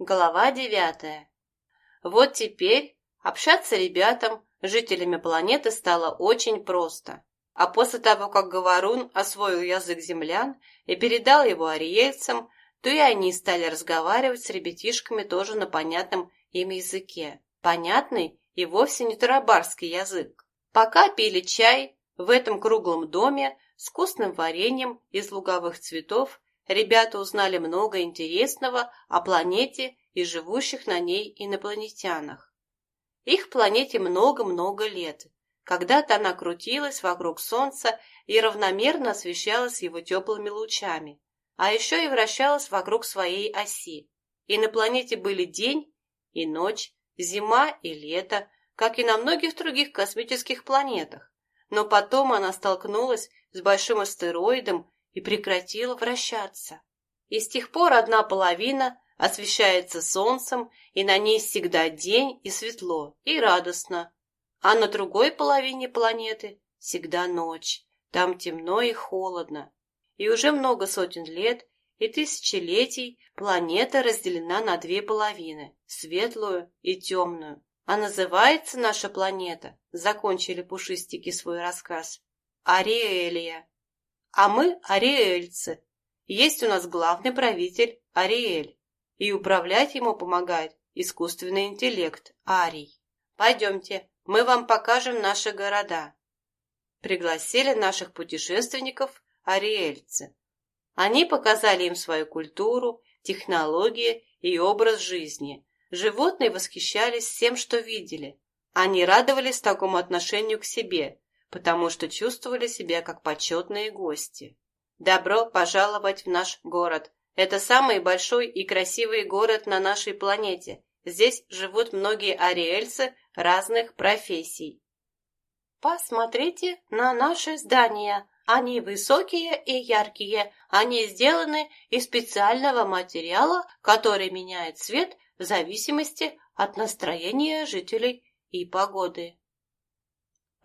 Глава девятая. Вот теперь общаться ребятам, жителями планеты, стало очень просто. А после того, как Говорун освоил язык землян и передал его ариельцам, то и они стали разговаривать с ребятишками тоже на понятном им языке. Понятный и вовсе не тарабарский язык. Пока пили чай в этом круглом доме с вкусным вареньем из луговых цветов ребята узнали много интересного о планете и живущих на ней инопланетянах. Их планете много-много лет. Когда-то она крутилась вокруг Солнца и равномерно освещалась его теплыми лучами, а еще и вращалась вокруг своей оси. И на планете были день и ночь, зима и лето, как и на многих других космических планетах. Но потом она столкнулась с большим астероидом и прекратила вращаться. И с тех пор одна половина освещается солнцем, и на ней всегда день и светло, и радостно, а на другой половине планеты всегда ночь, там темно и холодно. И уже много сотен лет и тысячелетий планета разделена на две половины, светлую и темную. А называется наша планета, закончили пушистики свой рассказ, Ариэлия. А мы ариэльцы. Есть у нас главный правитель Ариэль, и управлять ему помогает искусственный интеллект Арий. Пойдемте, мы вам покажем наши города. Пригласили наших путешественников ариэльцы. Они показали им свою культуру, технологии и образ жизни. Животные восхищались всем, что видели. Они радовались такому отношению к себе, потому что чувствовали себя как почетные гости. Добро пожаловать в наш город. Это самый большой и красивый город на нашей планете. Здесь живут многие ариэльцы разных профессий. Посмотрите на наши здания. Они высокие и яркие. Они сделаны из специального материала, который меняет цвет в зависимости от настроения жителей и погоды.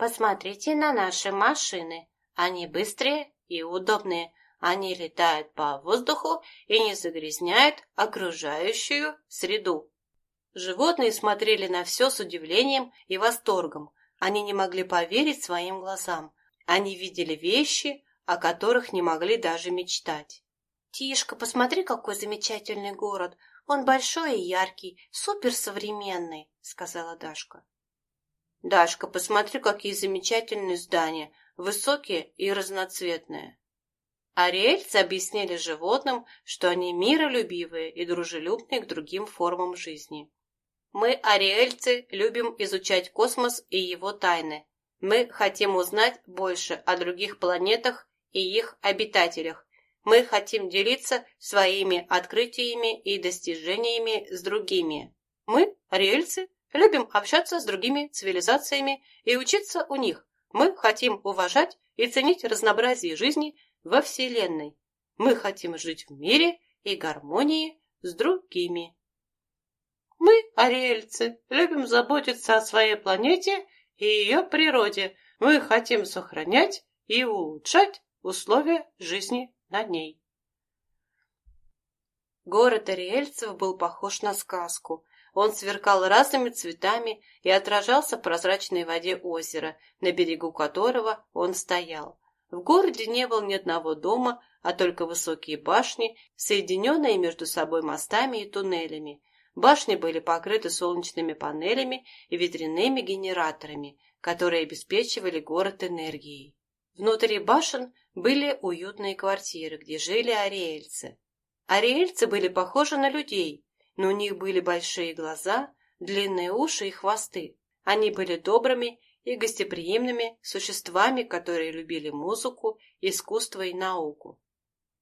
Посмотрите на наши машины. Они быстрые и удобные. Они летают по воздуху и не загрязняют окружающую среду. Животные смотрели на все с удивлением и восторгом. Они не могли поверить своим глазам. Они видели вещи, о которых не могли даже мечтать. «Тишка, посмотри, какой замечательный город! Он большой и яркий, суперсовременный!» — сказала Дашка. «Дашка, посмотри, какие замечательные здания, высокие и разноцветные!» Ариэльцы объяснили животным, что они миролюбивые и дружелюбные к другим формам жизни. Мы, ариэльцы, любим изучать космос и его тайны. Мы хотим узнать больше о других планетах и их обитателях. Мы хотим делиться своими открытиями и достижениями с другими. Мы, ариэльцы, любим общаться с другими цивилизациями и учиться у них. Мы хотим уважать и ценить разнообразие жизни во Вселенной. Мы хотим жить в мире и гармонии с другими. Мы, ариэльцы, любим заботиться о своей планете и ее природе. Мы хотим сохранять и улучшать условия жизни на ней. Город ариэльцев был похож на сказку. Он сверкал разными цветами и отражался в прозрачной воде озера, на берегу которого он стоял. В городе не было ни одного дома, а только высокие башни, соединенные между собой мостами и туннелями, Башни были покрыты солнечными панелями и ветряными генераторами, которые обеспечивали город энергией. Внутри башен были уютные квартиры, где жили ариэльцы. Ариэльцы были похожи на людей, но у них были большие глаза, длинные уши и хвосты. Они были добрыми и гостеприимными существами, которые любили музыку, искусство и науку.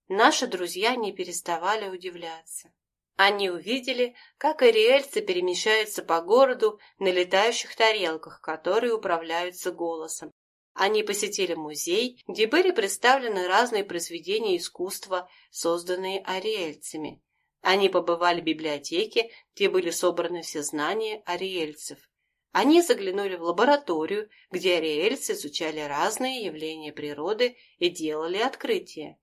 Наши друзья не переставали удивляться. Они увидели, как ариэльцы перемещаются по городу на летающих тарелках, которые управляются голосом. Они посетили музей, где были представлены разные произведения искусства, созданные ариэльцами. Они побывали в библиотеке, где были собраны все знания ариэльцев. Они заглянули в лабораторию, где ариэльцы изучали разные явления природы и делали открытия.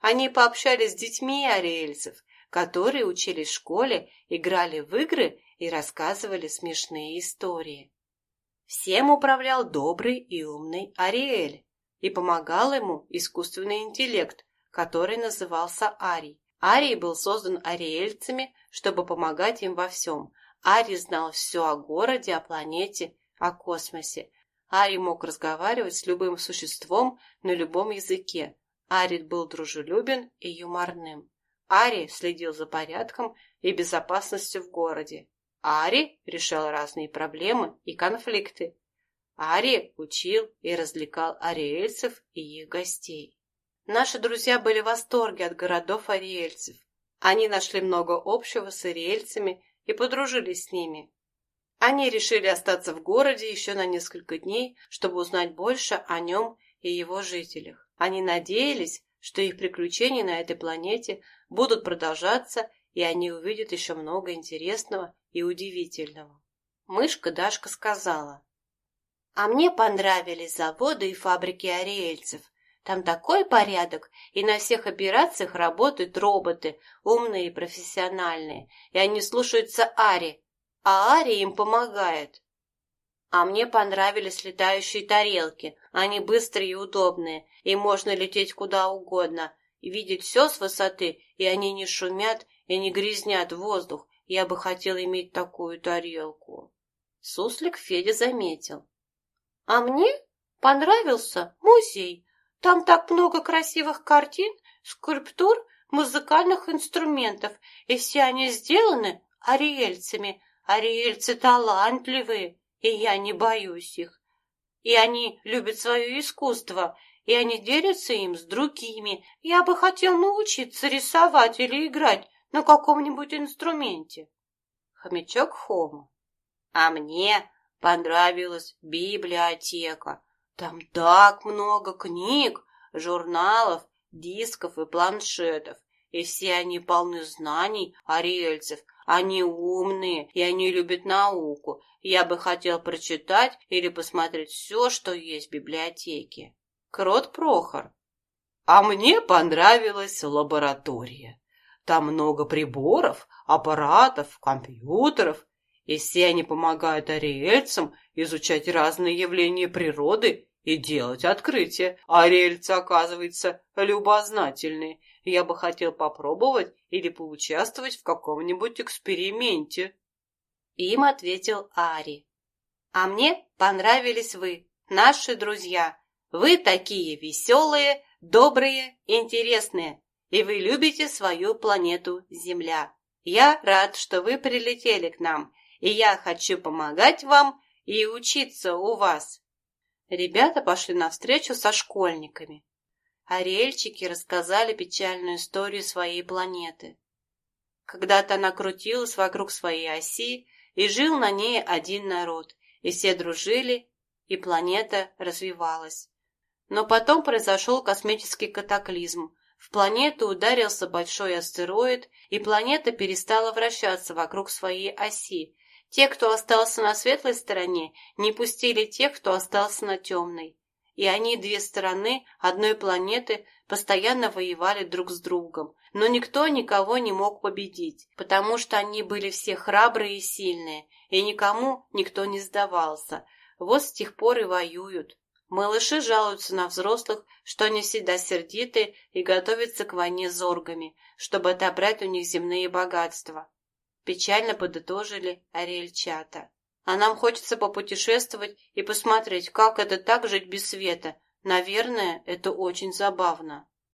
Они пообщались с детьми ариэльцев, которые учились в школе, играли в игры и рассказывали смешные истории. Всем управлял добрый и умный Ариэль, и помогал ему искусственный интеллект, который назывался Арий. Арий был создан ариэльцами, чтобы помогать им во всем. Арий знал все о городе, о планете, о космосе. Арий мог разговаривать с любым существом на любом языке. Арий был дружелюбен и юморным. Ари следил за порядком и безопасностью в городе. Ари решал разные проблемы и конфликты. Ари учил и развлекал ариэльцев и их гостей. Наши друзья были в восторге от городов ариэльцев. Они нашли много общего с ариэльцами и подружились с ними. Они решили остаться в городе еще на несколько дней, чтобы узнать больше о нем и его жителях. Они надеялись, что их приключения на этой планете будут продолжаться, и они увидят еще много интересного и удивительного. Мышка Дашка сказала, «А мне понравились заводы и фабрики ариэльцев. Там такой порядок, и на всех операциях работают роботы, умные и профессиональные, и они слушаются Ари, а Ари им помогает. А мне понравились летающие тарелки. Они быстрые и удобные, и можно лететь куда угодно, и видеть все с высоты, и они не шумят и не грязнят воздух. Я бы хотел иметь такую тарелку. Суслик Федя заметил. А мне понравился музей. Там так много красивых картин, скульптур, музыкальных инструментов, и все они сделаны ариэльцами, Ариэльцы талантливые, и я не боюсь их. И они любят свое искусство, и они делятся им с другими. Я бы хотел научиться рисовать или играть на каком-нибудь инструменте. Хомячок Хома. А мне понравилась библиотека. Там так много книг, журналов, дисков и планшетов, и все они полны знаний ариэльцев, они умные, и они любят науку. Я бы хотел прочитать или посмотреть все, что есть в библиотеке. Крот Прохор. А мне понравилась лаборатория. Там много приборов, аппаратов, компьютеров, и все они помогают ариэльцам изучать разные явления природы и делать открытия. Ариэльцы, оказывается, любознательные я бы хотел попробовать или поучаствовать в каком-нибудь эксперименте. Им ответил Ари. А мне понравились вы, наши друзья. Вы такие веселые, добрые, интересные, и вы любите свою планету Земля. Я рад, что вы прилетели к нам, и я хочу помогать вам и учиться у вас. Ребята пошли навстречу со школьниками. Ариэльчики рассказали печальную историю своей планеты. Когда-то она крутилась вокруг своей оси, и жил на ней один народ, и все дружили, и планета развивалась. Но потом произошел космический катаклизм. В планету ударился большой астероид, и планета перестала вращаться вокруг своей оси. Те, кто остался на светлой стороне, не пустили тех, кто остался на темной и они, две стороны одной планеты, постоянно воевали друг с другом. Но никто никого не мог победить, потому что они были все храбрые и сильные, и никому никто не сдавался. Вот с тех пор и воюют. Малыши жалуются на взрослых, что они всегда сердиты и готовятся к войне с оргами, чтобы отобрать у них земные богатства. Печально подытожили Ариэльчата. А нам хочется попутешествовать и посмотреть, как это так жить без света. Наверное, это очень забавно.